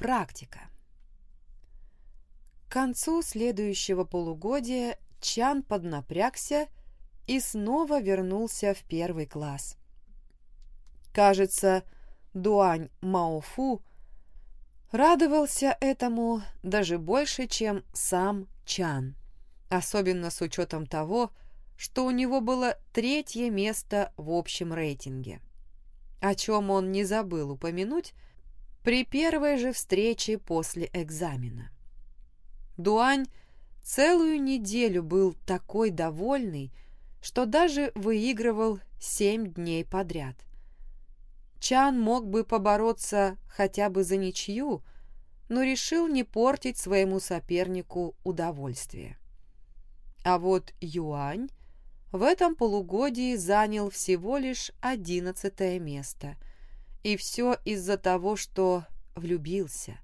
практика. К концу следующего полугодия Чан поднапрягся и снова вернулся в первый класс. Кажется, Дуань Маофу радовался этому даже больше, чем сам Чан, особенно с учетом того, что у него было третье место в общем рейтинге, о чем он не забыл упомянуть при первой же встрече после экзамена. Дуань целую неделю был такой довольный, что даже выигрывал семь дней подряд. Чан мог бы побороться хотя бы за ничью, но решил не портить своему сопернику удовольствие. А вот Юань в этом полугодии занял всего лишь одиннадцатое место. И все из-за того, что влюбился.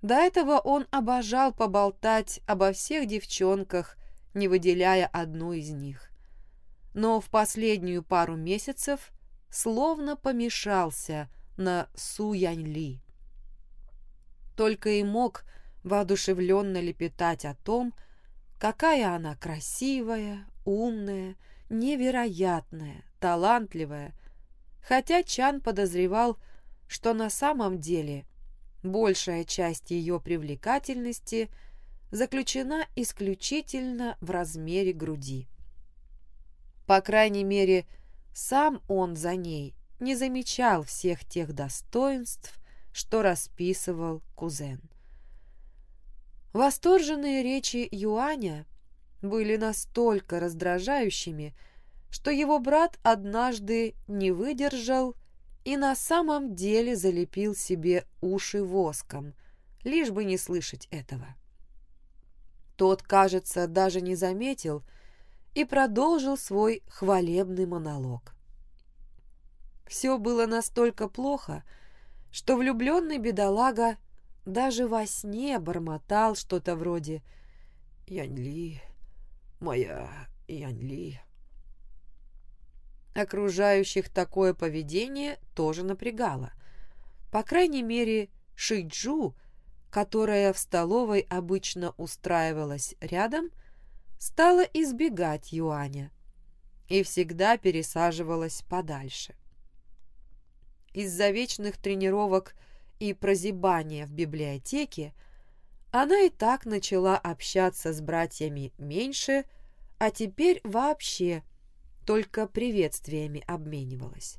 До этого он обожал поболтать обо всех девчонках, не выделяя одну из них. Но в последнюю пару месяцев словно помешался на Су Янь Ли. Только и мог воодушевленно лепетать о том, какая она красивая, умная, невероятная, талантливая, хотя Чан подозревал, что на самом деле большая часть ее привлекательности заключена исключительно в размере груди. По крайней мере, сам он за ней не замечал всех тех достоинств, что расписывал кузен. Восторженные речи Юаня были настолько раздражающими, что его брат однажды не выдержал и на самом деле залепил себе уши воском, лишь бы не слышать этого. Тот, кажется, даже не заметил и продолжил свой хвалебный монолог. Все было настолько плохо, что влюбленный бедолага даже во сне бормотал что-то вроде «Яньли, моя Яньли». Окружающих такое поведение тоже напрягало. По крайней мере, Шиджу, которая в столовой обычно устраивалась рядом, стала избегать Юаня и всегда пересаживалась подальше. Из-за вечных тренировок и прозябания в библиотеке она и так начала общаться с братьями меньше, а теперь вообще только приветствиями обменивалась.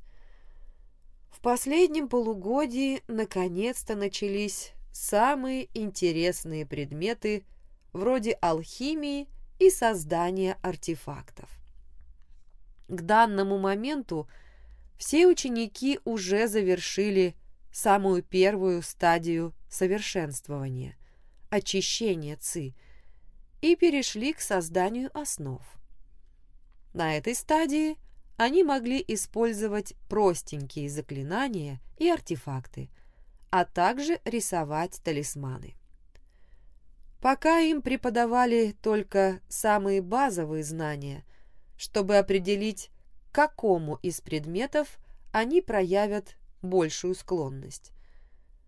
В последнем полугодии наконец-то начались самые интересные предметы вроде алхимии и создания артефактов. К данному моменту все ученики уже завершили самую первую стадию совершенствования – очищения ЦИ – и перешли к созданию основ. На этой стадии они могли использовать простенькие заклинания и артефакты, а также рисовать талисманы. Пока им преподавали только самые базовые знания, чтобы определить, к какому из предметов они проявят большую склонность.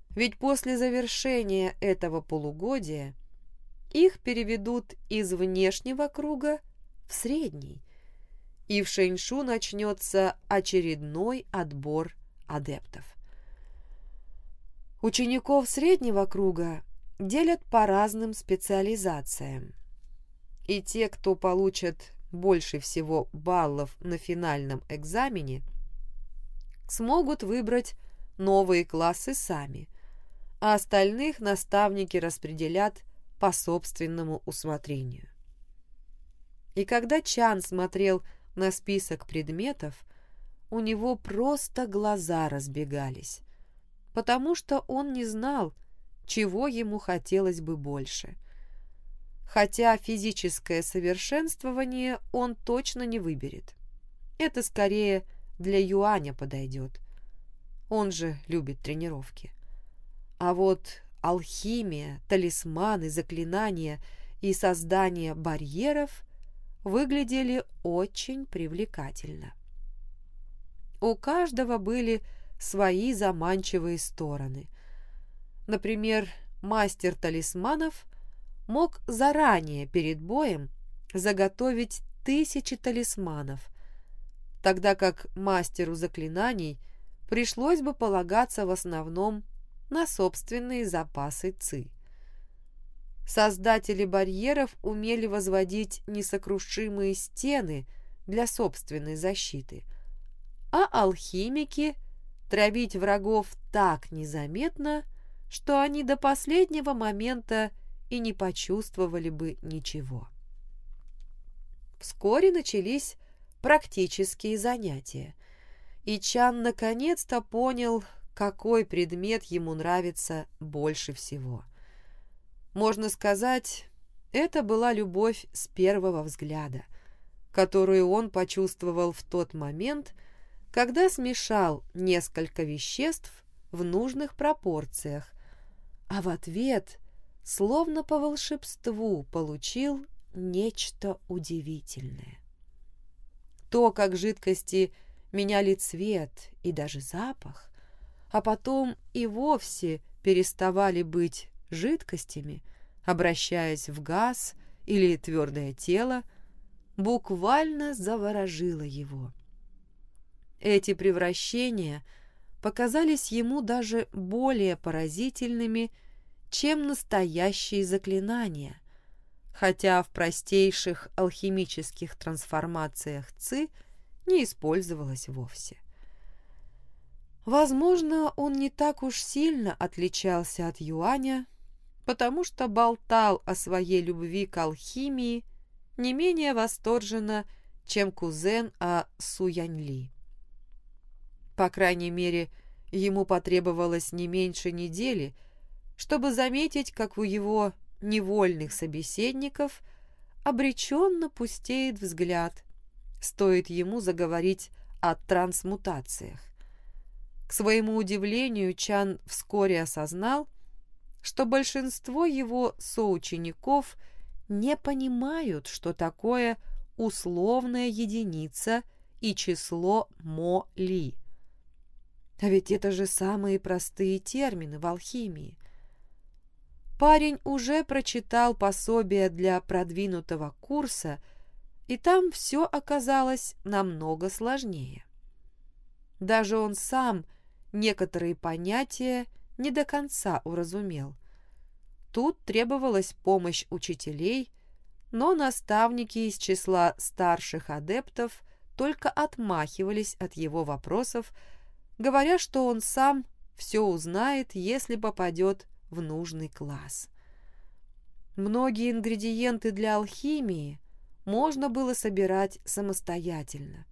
Ведь после завершения этого полугодия их переведут из внешнего круга в средний – и в Шэньшу начнется очередной отбор адептов. Учеников среднего круга делят по разным специализациям. И те, кто получат больше всего баллов на финальном экзамене, смогут выбрать новые классы сами, а остальных наставники распределят по собственному усмотрению. И когда Чан смотрел на список предметов, у него просто глаза разбегались, потому что он не знал, чего ему хотелось бы больше. Хотя физическое совершенствование он точно не выберет. Это скорее для Юаня подойдет. Он же любит тренировки. А вот алхимия, талисманы, заклинания и создание барьеров выглядели очень привлекательно. У каждого были свои заманчивые стороны. Например, мастер талисманов мог заранее перед боем заготовить тысячи талисманов, тогда как мастеру заклинаний пришлось бы полагаться в основном на собственные запасы ЦИ. Создатели барьеров умели возводить несокрушимые стены для собственной защиты, а алхимики травить врагов так незаметно, что они до последнего момента и не почувствовали бы ничего. Вскоре начались практические занятия, и Чан наконец-то понял, какой предмет ему нравится больше всего. Можно сказать, это была любовь с первого взгляда, которую он почувствовал в тот момент, когда смешал несколько веществ в нужных пропорциях, а в ответ, словно по волшебству, получил нечто удивительное. То, как жидкости меняли цвет и даже запах, а потом и вовсе переставали быть жидкостями, обращаясь в газ или твердое тело, буквально заворожило его. Эти превращения показались ему даже более поразительными, чем настоящие заклинания, хотя в простейших алхимических трансформациях ЦИ не использовалось вовсе. Возможно, он не так уж сильно отличался от Юаня, потому что болтал о своей любви к алхимии не менее восторженно, чем кузен о Суяньли. По крайней мере, ему потребовалось не меньше недели, чтобы заметить, как у его невольных собеседников обреченно пустеет взгляд, стоит ему заговорить о трансмутациях. К своему удивлению, Чан вскоре осознал, что большинство его соучеников не понимают, что такое условная единица и число Мо-Ли. А ведь это же самые простые термины в алхимии. Парень уже прочитал пособие для продвинутого курса, и там все оказалось намного сложнее. Даже он сам некоторые понятия не до конца уразумел. Тут требовалась помощь учителей, но наставники из числа старших адептов только отмахивались от его вопросов, говоря, что он сам все узнает, если попадет в нужный класс. Многие ингредиенты для алхимии можно было собирать самостоятельно,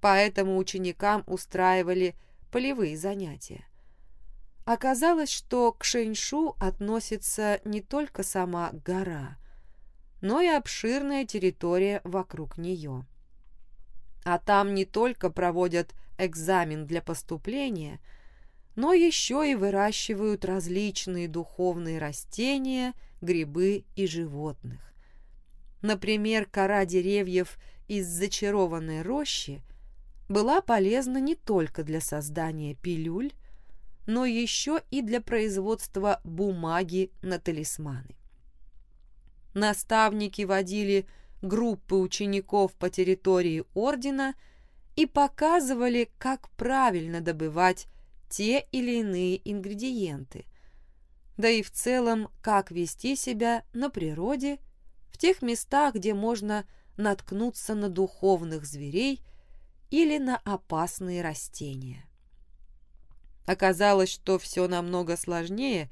поэтому ученикам устраивали полевые занятия. Оказалось, что к Шэньшу относится не только сама гора, но и обширная территория вокруг нее. А там не только проводят экзамен для поступления, но еще и выращивают различные духовные растения, грибы и животных. Например, кора деревьев из зачарованной рощи была полезна не только для создания пилюль, но еще и для производства бумаги на талисманы. Наставники водили группы учеников по территории ордена и показывали, как правильно добывать те или иные ингредиенты, да и в целом, как вести себя на природе в тех местах, где можно наткнуться на духовных зверей – или на опасные растения. Оказалось, что все намного сложнее,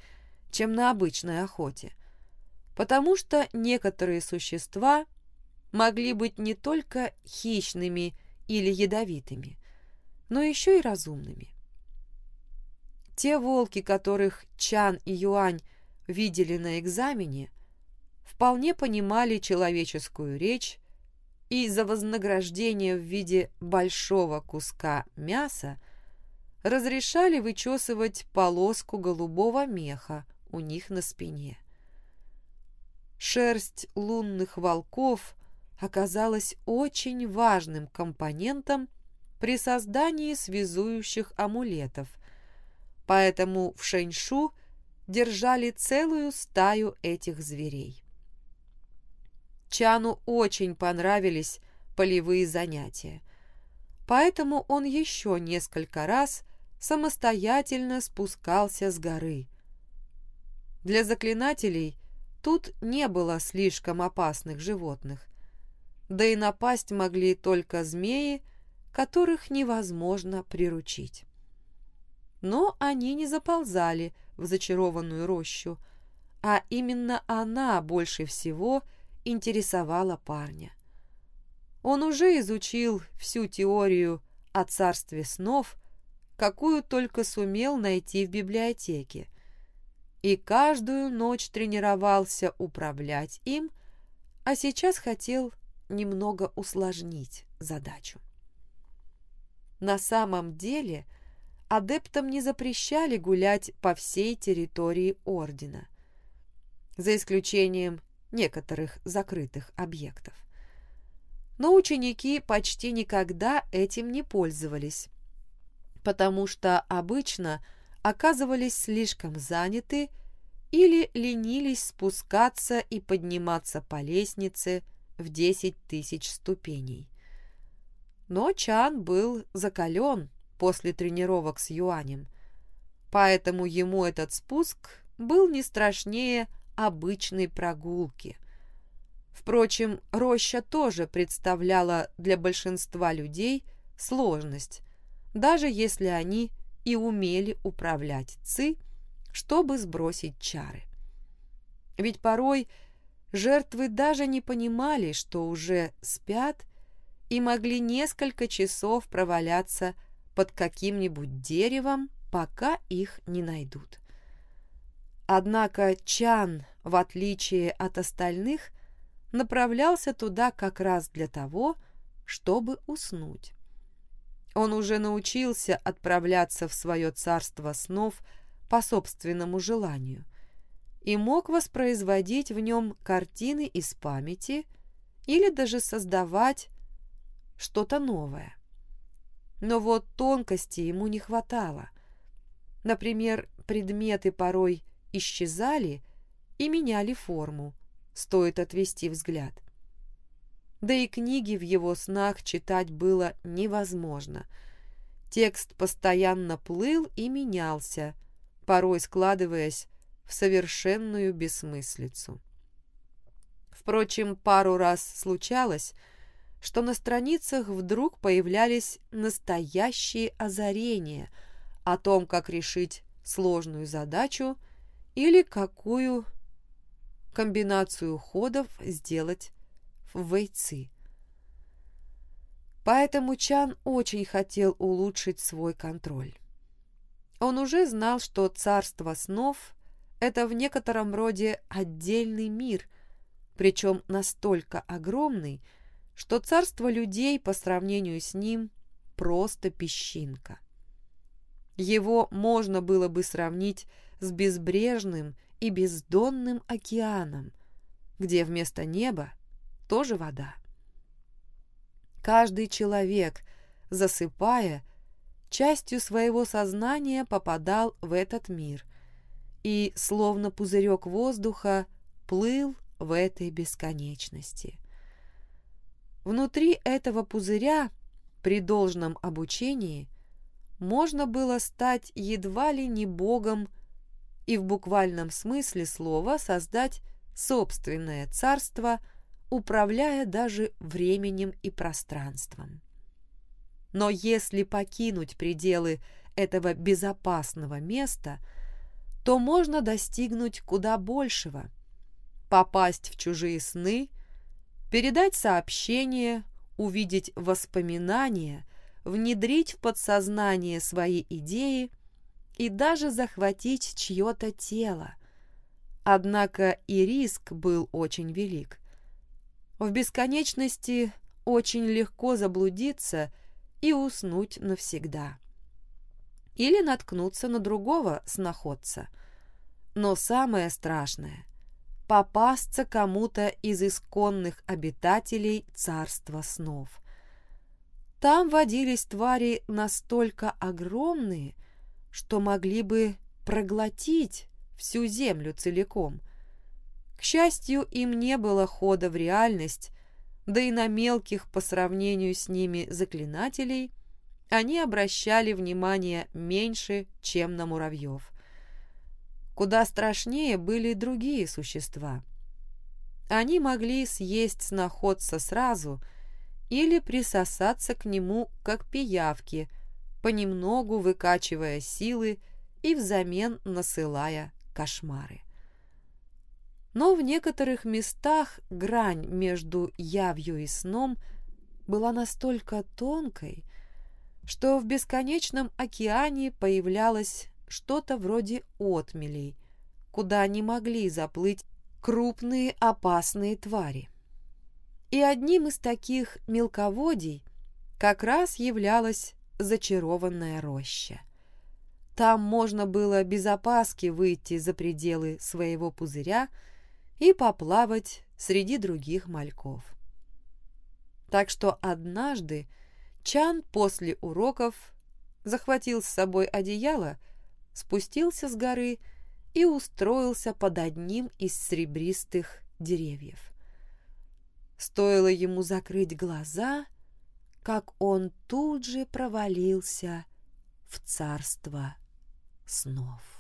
чем на обычной охоте, потому что некоторые существа могли быть не только хищными или ядовитыми, но еще и разумными. Те волки, которых Чан и Юань видели на экзамене, вполне понимали человеческую речь и за вознаграждение в виде большого куска мяса разрешали вычесывать полоску голубого меха у них на спине. Шерсть лунных волков оказалась очень важным компонентом при создании связующих амулетов, поэтому в Шэньшу держали целую стаю этих зверей. Чану очень понравились полевые занятия, поэтому он еще несколько раз самостоятельно спускался с горы. Для заклинателей тут не было слишком опасных животных, да и напасть могли только змеи, которых невозможно приручить. Но они не заползали в зачарованную рощу, а именно она больше всего интересовала парня. Он уже изучил всю теорию о царстве снов, какую только сумел найти в библиотеке, и каждую ночь тренировался управлять им, а сейчас хотел немного усложнить задачу. На самом деле адептам не запрещали гулять по всей территории Ордена, за исключением некоторых закрытых объектов. Но ученики почти никогда этим не пользовались, потому что обычно оказывались слишком заняты или ленились спускаться и подниматься по лестнице в десять тысяч ступеней. Но Чан был закален после тренировок с Юанем, поэтому ему этот спуск был не страшнее обычной прогулки. Впрочем, роща тоже представляла для большинства людей сложность, даже если они и умели управлять ЦИ, чтобы сбросить чары. Ведь порой жертвы даже не понимали, что уже спят и могли несколько часов проваляться под каким-нибудь деревом, пока их не найдут. Однако Чан, в отличие от остальных, направлялся туда как раз для того, чтобы уснуть. Он уже научился отправляться в свое царство снов по собственному желанию и мог воспроизводить в нем картины из памяти или даже создавать что-то новое. Но вот тонкости ему не хватало. Например, предметы порой исчезали и меняли форму, стоит отвести взгляд. Да и книги в его снах читать было невозможно. Текст постоянно плыл и менялся, порой складываясь в совершенную бессмыслицу. Впрочем, пару раз случалось, что на страницах вдруг появлялись настоящие озарения о том, как решить сложную задачу или какую комбинацию ходов сделать в вейцы. Поэтому Чан очень хотел улучшить свой контроль. Он уже знал, что царство снов – это в некотором роде отдельный мир, причем настолько огромный, что царство людей по сравнению с ним просто песчинка. Его можно было бы сравнить с безбрежным и бездонным океаном, где вместо неба тоже вода. Каждый человек, засыпая, частью своего сознания попадал в этот мир и, словно пузырек воздуха, плыл в этой бесконечности. Внутри этого пузыря, при должном обучении, можно было стать едва ли не богом и в буквальном смысле слова создать собственное царство, управляя даже временем и пространством. Но если покинуть пределы этого безопасного места, то можно достигнуть куда большего, попасть в чужие сны – передать сообщение, увидеть воспоминания, внедрить в подсознание свои идеи и даже захватить чье-то тело. Однако и риск был очень велик. В бесконечности очень легко заблудиться и уснуть навсегда. Или наткнуться на другого сноходца. Но самое страшное — попасться кому-то из исконных обитателей царства снов. Там водились твари настолько огромные, что могли бы проглотить всю землю целиком. К счастью, им не было хода в реальность, да и на мелких по сравнению с ними заклинателей они обращали внимание меньше, чем на муравьев. Куда страшнее были другие существа. Они могли съесть сноходца сразу или присосаться к нему, как пиявки, понемногу выкачивая силы и взамен насылая кошмары. Но в некоторых местах грань между явью и сном была настолько тонкой, что в бесконечном океане появлялось что-то вроде отмелей, куда не могли заплыть крупные опасные твари. И одним из таких мелководий как раз являлась зачарованная роща. Там можно было без опаски выйти за пределы своего пузыря и поплавать среди других мальков. Так что однажды Чан после уроков захватил с собой одеяло, спустился с горы и устроился под одним из серебристых деревьев. Стоило ему закрыть глаза, как он тут же провалился в царство снов.